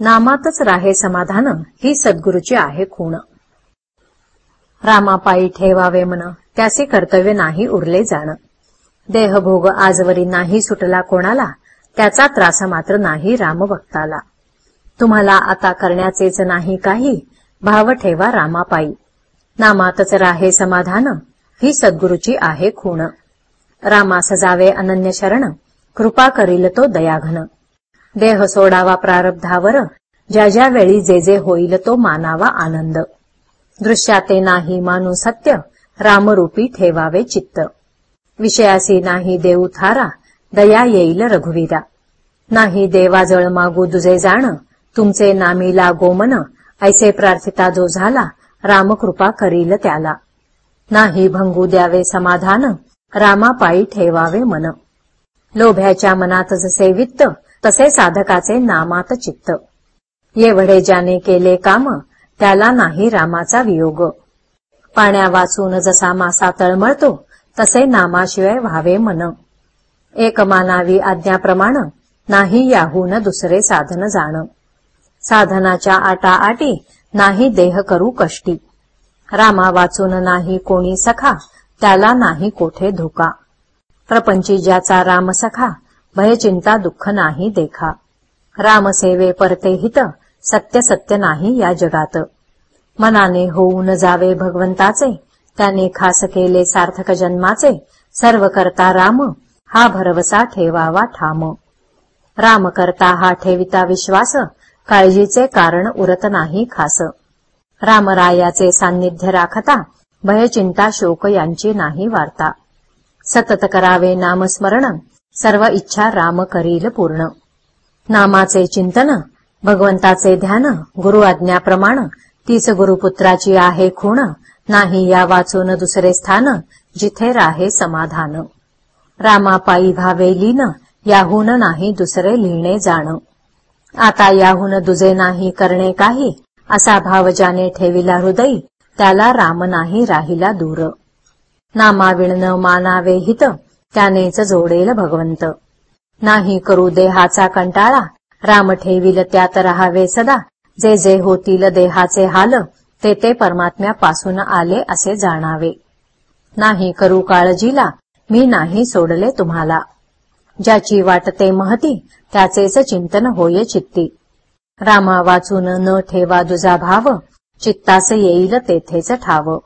नामातच राहे समाधान ही सद्गुरूची आहे खूण. रामापायी ठेवावे मन त्याचे कर्तव्य नाही उरले जाण. देहभोग आजवरी नाही सुटला कोणाला त्याचा त्रास मात्र नाही रामभक्ताला. तुम्हाला आता करण्याचेच नाही काही भाव ठेवा रामापायी. नामातच राहे समाधान ही सद्गुरूची आहे खूण. रामास जावे अनन्य शरण कृपा करील तो दयाघन. देह सोडावा प्रारब्धावर ज्या ज्या वेळी जे जे होईल तो मानावा आनंद. दृश्याते नाही मानू सत्य रामरूपी ठेवावे चित्त. विषयासी नाही देऊ थारा दया येईल रघुवीरा. नाही देवाजळ मागू दुजे जाण तुमचे नामी लागो मन ऐसे प्रार्थिता जो झाला रामकृपा करील त्याला. नाही भंगू द्यावे समाधान रामापायी ठेवावे मन. लोभ्याच्या मनात जसे वित्त तसे साधकाचे नामात चित्त. येवढे ज्याने केले काम त्याला नाही रामाचा वियोग. पाण्या वाचून जसा मासा तळमळतो तसे नामाशिवाय व्हावे मन. एक मानावी आज्ञाप्रमाण नाही याहून दुसरे साधन जाण. साधनाच्या आटा आटी नाही देह करू कष्टी. रामा वाचून नाही कोणी सखा त्याला नाही कोठे धोका. प्रपंची ज्याचा राम सखा भयचिंता दुःख नाही देखा. रामसेवे परते हित सत्य सत्य नाही या जगात. मनाने होऊन जावे भगवंताचे त्याने खास केले सार्थक जन्माचे सर्व करता राम हा भरवसा ठेवावा ठाम. राम करता हा ठेविता विश्वास काळजीचे कारण उरत नाही खास. रामरायाचे सान्निध्य राखता भयचिंता शोक यांची नाही वार्ता. सतत करावे नामस्मरण सर्व इच्छा राम करील पूर्ण. नामाचे चिंतन भगवंताचे ध्यान गुरु आज्ञाप्रमाण तीच गुरुपुत्राची आहे खूण नाही या वाचून दुसरे स्थान जिथे राहे समाधान. रामापायी भावे लीन याहून नाही दुसरे लिहिणे जाण. आता याहून दुजे नाही करणे काही असा भाव ज्याने ठेविला हृदयी त्याला राम नाही राहिला दूर. नामाविण मानावे हित त्यानेच जोडेल भगवंत. नाही करू देहाचा कंटाळा राम ठेवील त्यात राहावे सदा. जे जे होतील देहाचे हाल ते ते परमात्म्यापासून आले असे जाणावे. नाही करू काळजीला मी नाही सोडले तुम्हाला. ज्याची वाटते महती त्याचेच चिंतन होय चित्ती. रामा वाचून न ठेवा दुजा भाव चित्तास येईल तेथेच ठाव.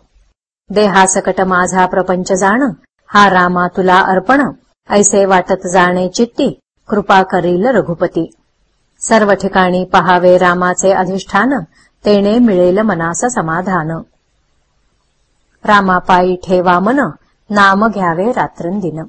देहासकट माझा प्रपंच जाण हा रामा तुला अर्पण. ऐसे वाटत जाणे चित्ती कृपा करील रघुपती. सर्व ठिकाणी पहावे रामाचे अधिष्ठान. तेने मिळेल मनास समाधान. रामापायी ठेवा मन. नाम घ्यावे रात्रंदिन.